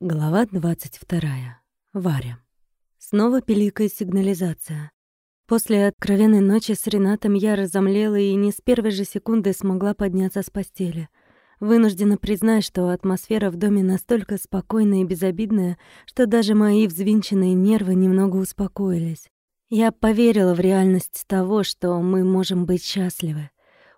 Глава 22. Варя. Снова пиликает сигнализация. После откровенной ночи с Ренатом я разомлела и не с первой же секунды смогла подняться с постели. Вынуждена признать, что атмосфера в доме настолько спокойная и безобидная, что даже мои взвинченные нервы немного успокоились. Я поверила в реальность того, что мы можем быть счастливы.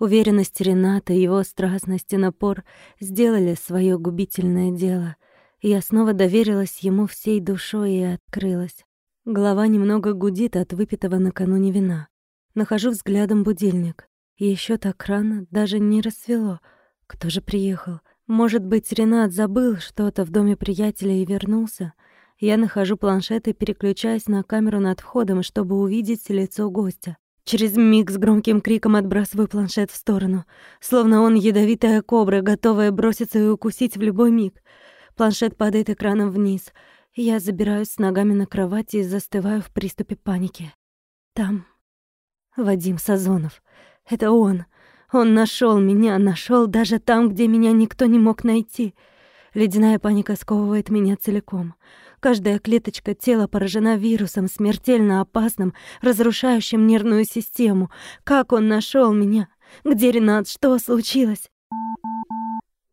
Уверенность Рената, его страстность и напор сделали свое губительное дело — я снова доверилась ему всей душой и открылась. Голова немного гудит от выпитого накануне вина. Нахожу взглядом будильник. Еще так рано, даже не рассвело. Кто же приехал? Может быть, Ренат забыл что-то в доме приятеля и вернулся? Я нахожу планшет и переключаюсь на камеру над входом, чтобы увидеть лицо гостя. Через миг с громким криком отбрасываю планшет в сторону, словно он ядовитая кобра, готовая броситься и укусить в любой миг. Планшет падает экраном вниз. Я забираюсь с ногами на кровати и застываю в приступе паники. Там Вадим Сазонов. Это он. Он нашел меня, нашел даже там, где меня никто не мог найти. Ледяная паника сковывает меня целиком. Каждая клеточка тела поражена вирусом, смертельно опасным, разрушающим нервную систему. Как он нашел меня? Где Ренат? Что случилось?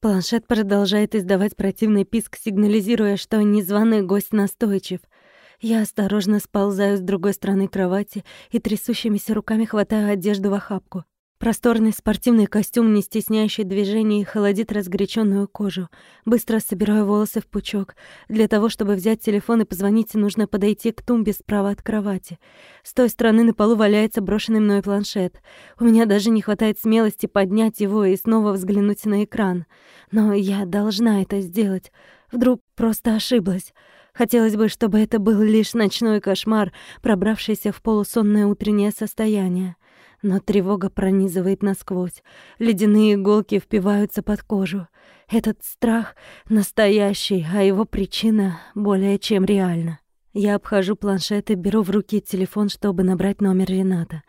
Планшет продолжает издавать противный писк, сигнализируя, что незваный гость настойчив. Я осторожно сползаю с другой стороны кровати и трясущимися руками хватаю одежду в охапку. Просторный спортивный костюм, не стесняющий движений, холодит разгоряченную кожу. Быстро собираю волосы в пучок. Для того, чтобы взять телефон и позвонить, нужно подойти к тумбе справа от кровати. С той стороны на полу валяется брошенный мной планшет. У меня даже не хватает смелости поднять его и снова взглянуть на экран. Но я должна это сделать. Вдруг просто ошиблась. Хотелось бы, чтобы это был лишь ночной кошмар, пробравшийся в полусонное утреннее состояние но тревога пронизывает насквозь. Ледяные иголки впиваются под кожу. Этот страх настоящий, а его причина более чем реальна. Я обхожу планшет и беру в руки телефон, чтобы набрать номер Рената.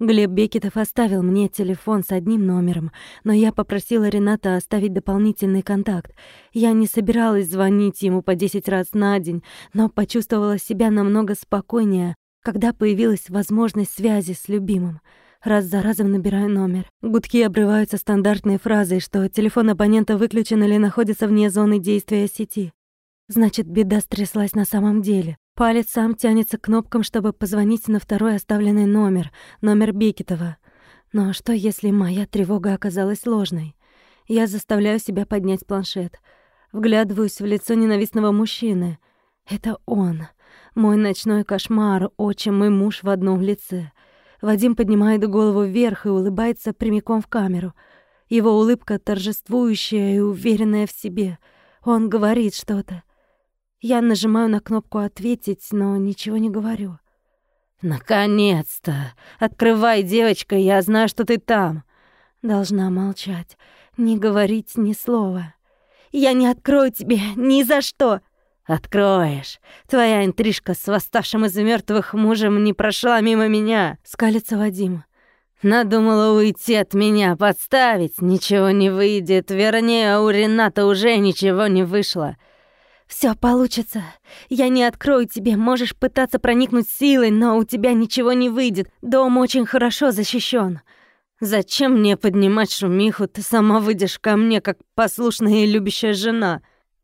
Глеб Бекетов оставил мне телефон с одним номером, но я попросила Рената оставить дополнительный контакт. Я не собиралась звонить ему по 10 раз на день, но почувствовала себя намного спокойнее, когда появилась возможность связи с любимым. Раз за разом набираю номер. Гудки обрываются стандартной фразой, что телефон абонента выключен или находится вне зоны действия сети. Значит, беда стряслась на самом деле. Палец сам тянется к кнопкам, чтобы позвонить на второй оставленный номер, номер Бекетова. Но что, если моя тревога оказалась ложной? Я заставляю себя поднять планшет. Вглядываюсь в лицо ненавистного мужчины. Это он. Мой ночной кошмар, отчим и муж в одном лице. Вадим поднимает голову вверх и улыбается прямиком в камеру. Его улыбка торжествующая и уверенная в себе. Он говорит что-то. Я нажимаю на кнопку «Ответить», но ничего не говорю. «Наконец-то! Открывай, девочка, я знаю, что ты там!» Должна молчать, не говорить ни слова. «Я не открою тебе ни за что!» «Откроешь. Твоя интрижка с восставшим из мертвых мужем не прошла мимо меня», — скалится Вадим. «Надумала уйти от меня, подставить. Ничего не выйдет. Вернее, у Рената уже ничего не вышло». Все получится. Я не открою тебе, можешь пытаться проникнуть силой, но у тебя ничего не выйдет. Дом очень хорошо защищен. Зачем мне поднимать шумиху? Ты сама выйдешь ко мне, как послушная и любящая жена».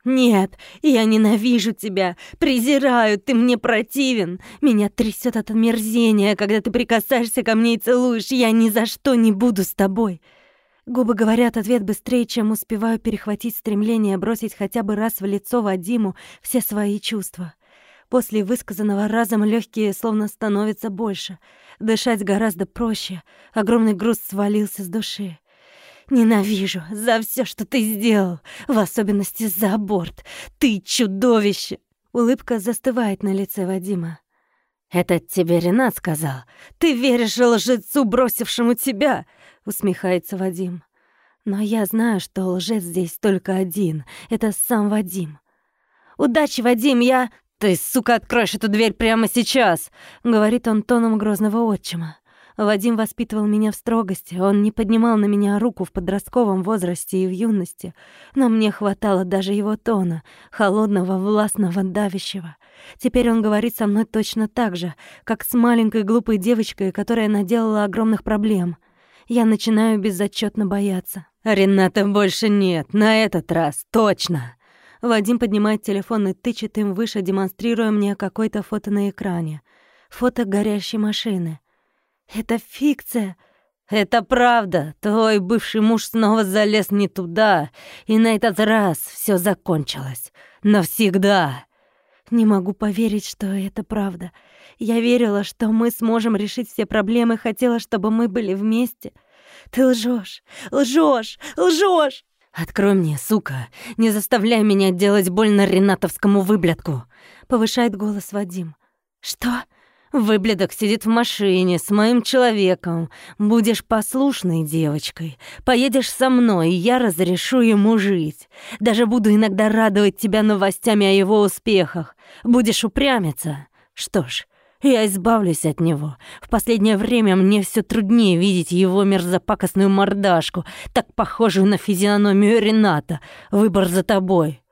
«Нет, я ненавижу тебя, презираю, ты мне противен. Меня трясет от омерзения, когда ты прикасаешься ко мне и целуешь. Я ни за что не буду с тобой». Губы говорят ответ быстрее, чем успеваю перехватить стремление бросить хотя бы раз в лицо Вадиму все свои чувства. После высказанного разом легкие словно становятся больше. Дышать гораздо проще. Огромный груз свалился с души. Ненавижу за все, что ты сделал, в особенности за аборт. Ты чудовище!» Улыбка застывает на лице Вадима. «Это тебе Ренат сказал. Ты веришь лжецу, бросившему тебя?» — усмехается Вадим. «Но я знаю, что лжец здесь только один. Это сам Вадим». «Удачи, Вадим, я...» «Ты, сука, откроешь эту дверь прямо сейчас!» — говорит он тоном грозного отчима. Вадим воспитывал меня в строгости, он не поднимал на меня руку в подростковом возрасте и в юности, но мне хватало даже его тона, холодного, властного, давящего. Теперь он говорит со мной точно так же, как с маленькой глупой девочкой, которая наделала огромных проблем. Я начинаю безотчетно бояться. «Рената больше нет, на этот раз, точно!» Вадим поднимает телефон и тычет им выше, демонстрируя мне какое-то фото на экране. Фото горящей машины. Это фикция. Это правда. Твой бывший муж снова залез не туда, и на этот раз все закончилось. Навсегда. Не могу поверить, что это правда. Я верила, что мы сможем решить все проблемы, хотела, чтобы мы были вместе. Ты лжешь, лжешь, лжешь! «Открой мне, сука! Не заставляй меня делать больно ренатовскому выблядку!» Повышает голос Вадим. «Что?» Выблядок сидит в машине с моим человеком. Будешь послушной девочкой. Поедешь со мной, и я разрешу ему жить. Даже буду иногда радовать тебя новостями о его успехах. Будешь упрямиться. Что ж, я избавлюсь от него. В последнее время мне все труднее видеть его мерзопакостную мордашку, так похожую на физиономию Рената. Выбор за тобой.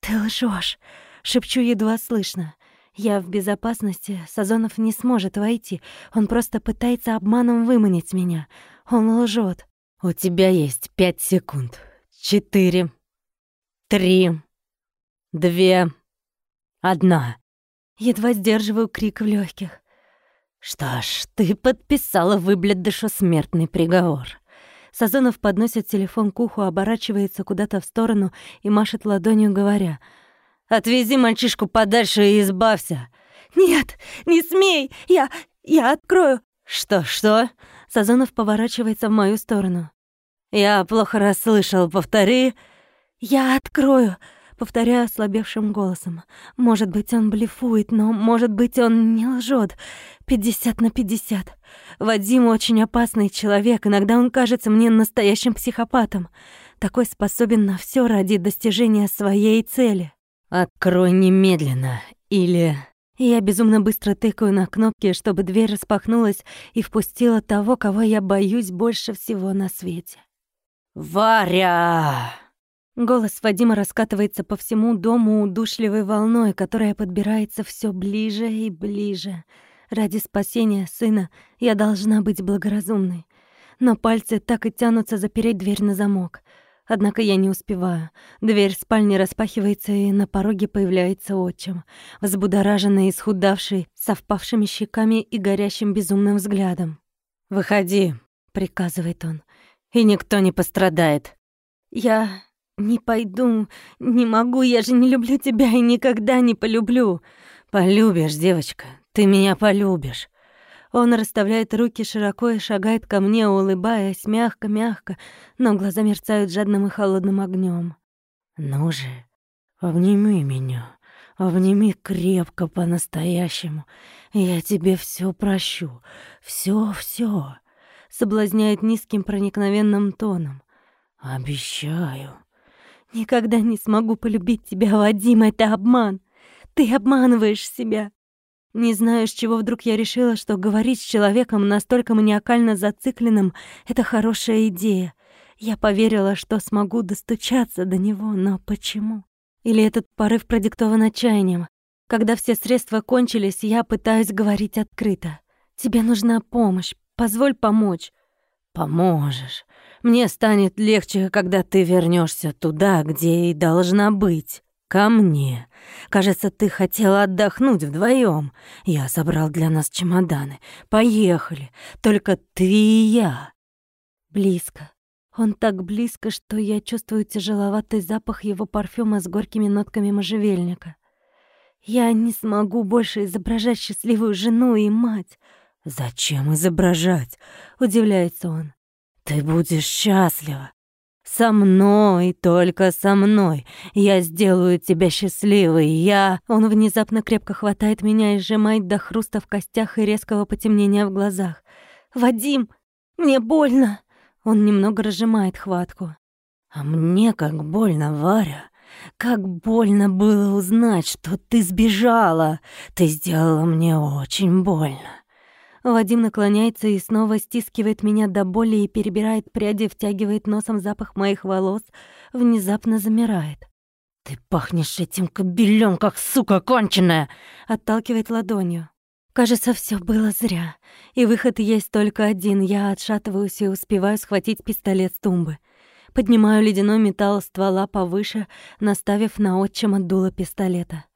Ты лжешь, шепчу едва слышно. Я в безопасности, Сазонов не сможет войти. Он просто пытается обманом выманить меня. Он лжет. У тебя есть пять секунд. Четыре. Три. Две. Одна. Едва сдерживаю крик в легких. Что ж, ты подписала выблядышу смертный приговор. Сазонов подносит телефон к уху, оборачивается куда-то в сторону и машет ладонью, говоря — Отвези мальчишку подальше и избавься». «Нет, не смей! Я... я открою!» «Что, что?» Сазонов поворачивается в мою сторону. «Я плохо расслышал. Повтори». «Я открою!» Повторяю ослабевшим голосом. Может быть, он блефует, но, может быть, он не лжет. Пятьдесят на пятьдесят. Вадим очень опасный человек. Иногда он кажется мне настоящим психопатом. Такой способен на все ради достижения своей цели. «Открой немедленно, или...» Я безумно быстро тыкаю на кнопки, чтобы дверь распахнулась и впустила того, кого я боюсь больше всего на свете. «Варя!» Голос Вадима раскатывается по всему дому удушливой волной, которая подбирается все ближе и ближе. Ради спасения сына я должна быть благоразумной. Но пальцы так и тянутся запереть дверь на замок — Однако я не успеваю. Дверь спальни распахивается, и на пороге появляется отчим, взбудораженный, исхудавший, со впавшими щеками и горящим безумным взглядом. «Выходи», — приказывает он, — «и никто не пострадает». «Я не пойду, не могу, я же не люблю тебя и никогда не полюблю». «Полюбишь, девочка, ты меня полюбишь». Он расставляет руки широко и шагает ко мне, улыбаясь мягко-мягко, но глаза мерцают жадным и холодным огнем. «Ну же, обними меня, обними крепко по-настоящему. Я тебе все прощу, все-все», — соблазняет низким проникновенным тоном. «Обещаю». «Никогда не смогу полюбить тебя, Вадим, это обман. Ты обманываешь себя». Не знаю, с чего вдруг я решила, что говорить с человеком настолько маниакально зацикленным — это хорошая идея. Я поверила, что смогу достучаться до него, но почему? Или этот порыв продиктован отчаянием? Когда все средства кончились, я пытаюсь говорить открыто. «Тебе нужна помощь. Позволь помочь». «Поможешь. Мне станет легче, когда ты вернешься туда, где и должна быть» ко мне. Кажется, ты хотела отдохнуть вдвоем. Я собрал для нас чемоданы. Поехали. Только ты и я. Близко. Он так близко, что я чувствую тяжеловатый запах его парфюма с горькими нотками можжевельника. Я не смогу больше изображать счастливую жену и мать. «Зачем изображать?» — удивляется он. «Ты будешь счастлива. Со мной, только со мной. Я сделаю тебя счастливой. Я...» Он внезапно крепко хватает меня и сжимает до хруста в костях и резкого потемнения в глазах. «Вадим, мне больно!» Он немного разжимает хватку. «А мне как больно, Варя. Как больно было узнать, что ты сбежала. Ты сделала мне очень больно». Вадим наклоняется и снова стискивает меня до боли и перебирает пряди, втягивает носом запах моих волос, внезапно замирает. «Ты пахнешь этим кобелем, как сука конченая!» Отталкивает ладонью. Кажется, все было зря. И выход есть только один. Я отшатываюсь и успеваю схватить пистолет с тумбы. Поднимаю ледяной металл ствола повыше, наставив на отчима дуло пистолета.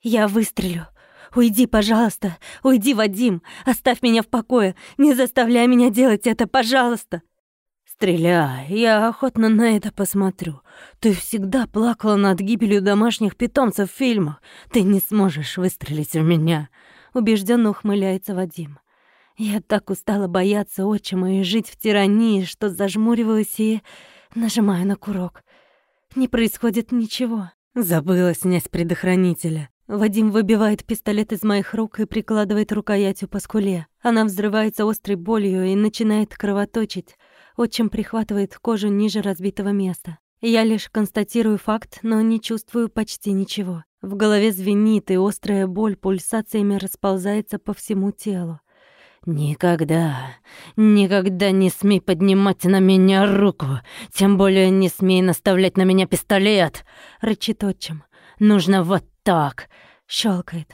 «Я выстрелю. Уйди, пожалуйста. Уйди, Вадим. Оставь меня в покое. Не заставляй меня делать это, пожалуйста». «Стреляй, я охотно на это посмотрю. Ты всегда плакала над гибелью домашних питомцев в фильмах. Ты не сможешь выстрелить в меня», — убежденно ухмыляется Вадим. Я так устала бояться отчима и жить в тирании, что зажмуриваюсь и нажимаю на курок. Не происходит ничего. Забыла снять предохранителя. Вадим выбивает пистолет из моих рук и прикладывает рукоятью по скуле. Она взрывается острой болью и начинает кровоточить. Отчим прихватывает кожу ниже разбитого места. Я лишь констатирую факт, но не чувствую почти ничего. В голове звенит, и острая боль пульсациями расползается по всему телу. «Никогда, никогда не смей поднимать на меня руку, тем более не смей наставлять на меня пистолет!» — рычит отчим. «Нужно вот так!» — щелкает.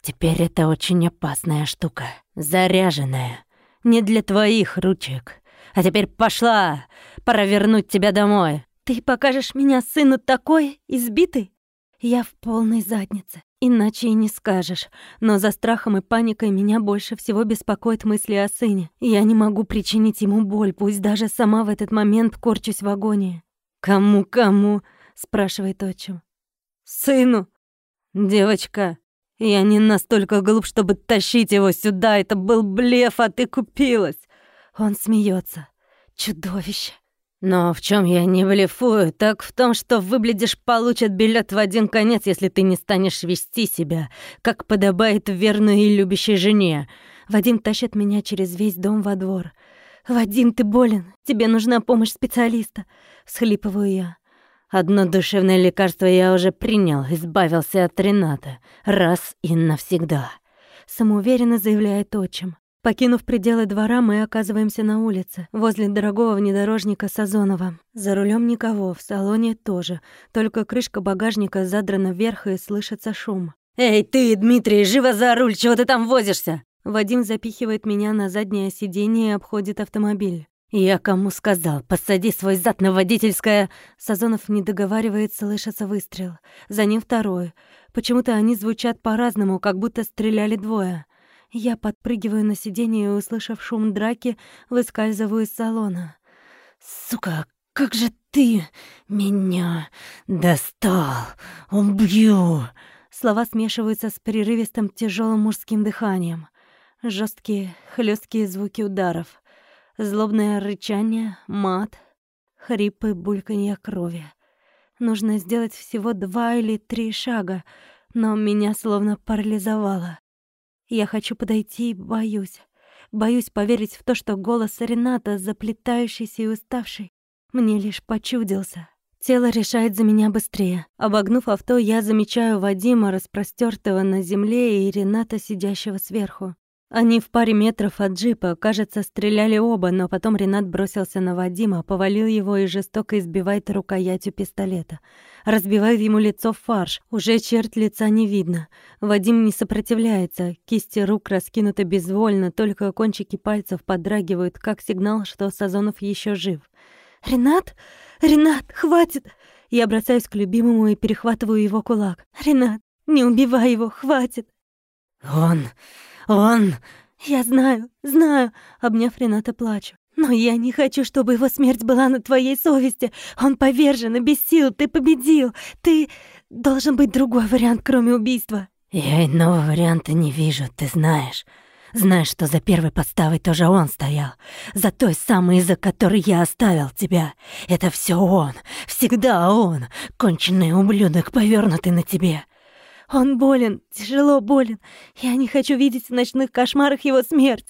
«Теперь это очень опасная штука, заряженная, не для твоих ручек. А теперь пошла! Пора вернуть тебя домой!» «Ты покажешь меня сыну такой, избитый?» Я в полной заднице, иначе и не скажешь. Но за страхом и паникой меня больше всего беспокоит мысли о сыне. Я не могу причинить ему боль, пусть даже сама в этот момент корчусь в агонии. «Кому-кому?» — спрашивает отчим. «Сыну!» «Девочка, я не настолько глуп, чтобы тащить его сюда. Это был блеф, а ты купилась!» Он смеется. «Чудовище!» Но в чем я не блефую, так в том, что выглядишь получат билет в один конец, если ты не станешь вести себя, как подобает верной и любящей жене. Вадим тащит меня через весь дом во двор. «Вадим, ты болен. Тебе нужна помощь специалиста», — всхлипываю я. Одно душевное лекарство я уже принял, избавился от Рената. Раз и навсегда. Самоуверенно заявляет отчим. Покинув пределы двора, мы оказываемся на улице, возле дорогого внедорожника Сазонова. За рулем никого, в салоне тоже, только крышка багажника задрана вверх и слышится шум. «Эй, ты, Дмитрий, живо за руль, чего ты там возишься?» Вадим запихивает меня на заднее сиденье и обходит автомобиль. «Я кому сказал, посади свой зад на водительское...» Сазонов не договаривает, слышится выстрел. За ним второй. Почему-то они звучат по-разному, как будто стреляли двое. Я подпрыгиваю на сиденье и, услышав шум драки, выскальзываю из салона. «Сука, как же ты меня достал! Убью!» Слова смешиваются с прерывистым тяжелым мужским дыханием. Жесткие, хлесткие звуки ударов. Злобное рычание, мат, хрипы, бульканье крови. Нужно сделать всего два или три шага, но меня словно парализовало. Я хочу подойти и боюсь. Боюсь поверить в то, что голос Рената, заплетающийся и уставший, мне лишь почудился. Тело решает за меня быстрее. Обогнув авто, я замечаю Вадима, распростертого на земле, и Рената, сидящего сверху. Они в паре метров от джипа, кажется, стреляли оба, но потом Ренат бросился на Вадима, повалил его и жестоко избивает рукоятью пистолета. Разбивает ему лицо в фарш, уже черт лица не видно. Вадим не сопротивляется, кисти рук раскинуты безвольно, только кончики пальцев подрагивают, как сигнал, что Сазонов еще жив. «Ренат? Ренат, хватит!» Я бросаюсь к любимому и перехватываю его кулак. «Ренат, не убивай его, хватит!» «Он... он...» «Я знаю, знаю», — обняв Рената, плачу. «Но я не хочу, чтобы его смерть была на твоей совести. Он повержен и без сил, ты победил. Ты... Должен быть другой вариант, кроме убийства». «Я иного варианта не вижу, ты знаешь. Знаешь, что за первой подставой тоже он стоял. За той самой, из-за которой я оставил тебя. Это все он. Всегда он. Конченый ублюдок, повернутый на тебе. Он болен, тяжело болен. Я не хочу видеть в ночных кошмарах его смерть.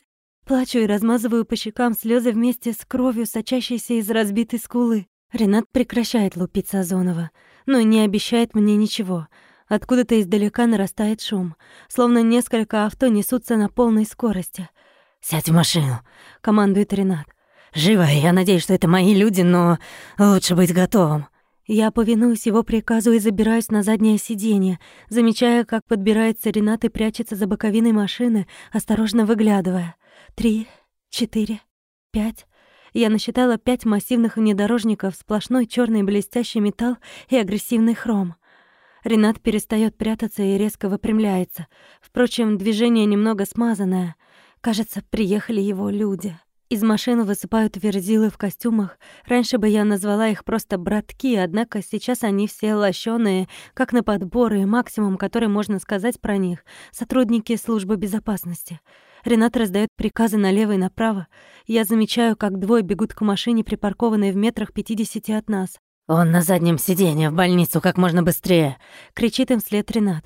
Плачу и размазываю по щекам слезы вместе с кровью, сочащейся из разбитой скулы. Ренат прекращает лупить Сазонова, но не обещает мне ничего. Откуда-то издалека нарастает шум, словно несколько авто несутся на полной скорости — «Сядь в машину», — командует Ренат. «Живо, я надеюсь, что это мои люди, но лучше быть готовым». Я повинуюсь его приказу и забираюсь на заднее сиденье, замечая, как подбирается Ренат и прячется за боковиной машины, осторожно выглядывая. Три, четыре, пять. Я насчитала пять массивных внедорожников, сплошной черный блестящий металл и агрессивный хром. Ренат перестает прятаться и резко выпрямляется. Впрочем, движение немного смазанное. Кажется, приехали его люди. Из машины высыпают верзилы в костюмах. Раньше бы я назвала их просто братки, однако сейчас они все лощёные, как на подбор, и максимум, который можно сказать про них — сотрудники службы безопасности. Ренат раздает приказы налево и направо. Я замечаю, как двое бегут к машине, припаркованной в метрах пятидесяти от нас. «Он на заднем сиденье, в больницу, как можно быстрее!» — кричит им вслед Ренат.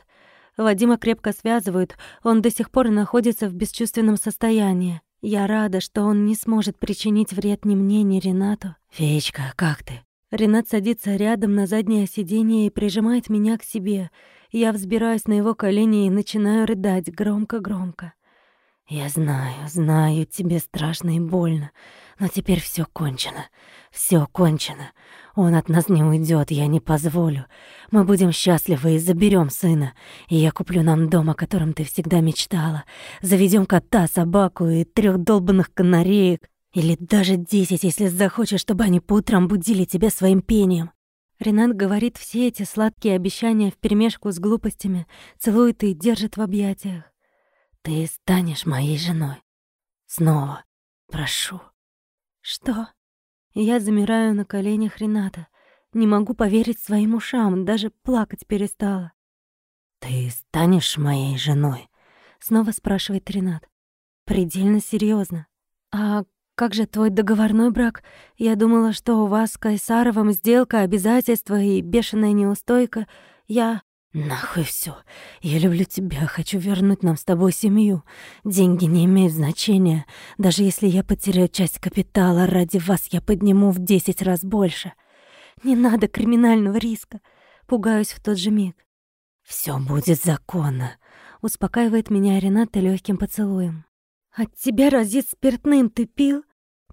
Вадима крепко связывают, он до сих пор находится в бесчувственном состоянии. Я рада, что он не сможет причинить вред ни мне, ни Ренату. «Феечка, как ты?» Ренат садится рядом на заднее сиденье и прижимает меня к себе. Я взбираюсь на его колени и начинаю рыдать громко-громко. «Я знаю, знаю, тебе страшно и больно, но теперь все кончено, все кончено. Он от нас не уйдет, я не позволю. Мы будем счастливы и заберем сына. И я куплю нам дом, о котором ты всегда мечтала. Заведем кота, собаку и трех долбанных канареек. Или даже десять, если захочешь, чтобы они по утрам будили тебя своим пением. Ренат говорит все эти сладкие обещания вперемешку с глупостями, целует и держит в объятиях. Ты станешь моей женой. Снова. Прошу. Что? Я замираю на коленях Рената. Не могу поверить своим ушам, даже плакать перестала. «Ты станешь моей женой?» — снова спрашивает Ренат. Предельно серьезно. «А как же твой договорной брак? Я думала, что у вас с Кайсаровым сделка, обязательства и бешеная неустойка. Я...» «Нахуй все. Я люблю тебя, хочу вернуть нам с тобой семью. Деньги не имеют значения. Даже если я потеряю часть капитала, ради вас я подниму в десять раз больше. Не надо криминального риска. Пугаюсь в тот же миг. Все будет законно», — успокаивает меня Рената легким поцелуем. «От тебя разит спиртным, ты пил?»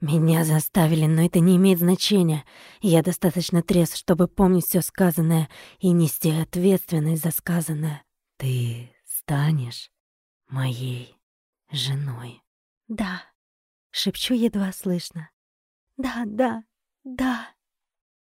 Меня заставили, но это не имеет значения. Я достаточно трезв, чтобы помнить все сказанное и нести ответственность за сказанное. Ты станешь моей женой. Да, шепчу едва слышно. Да, да, да.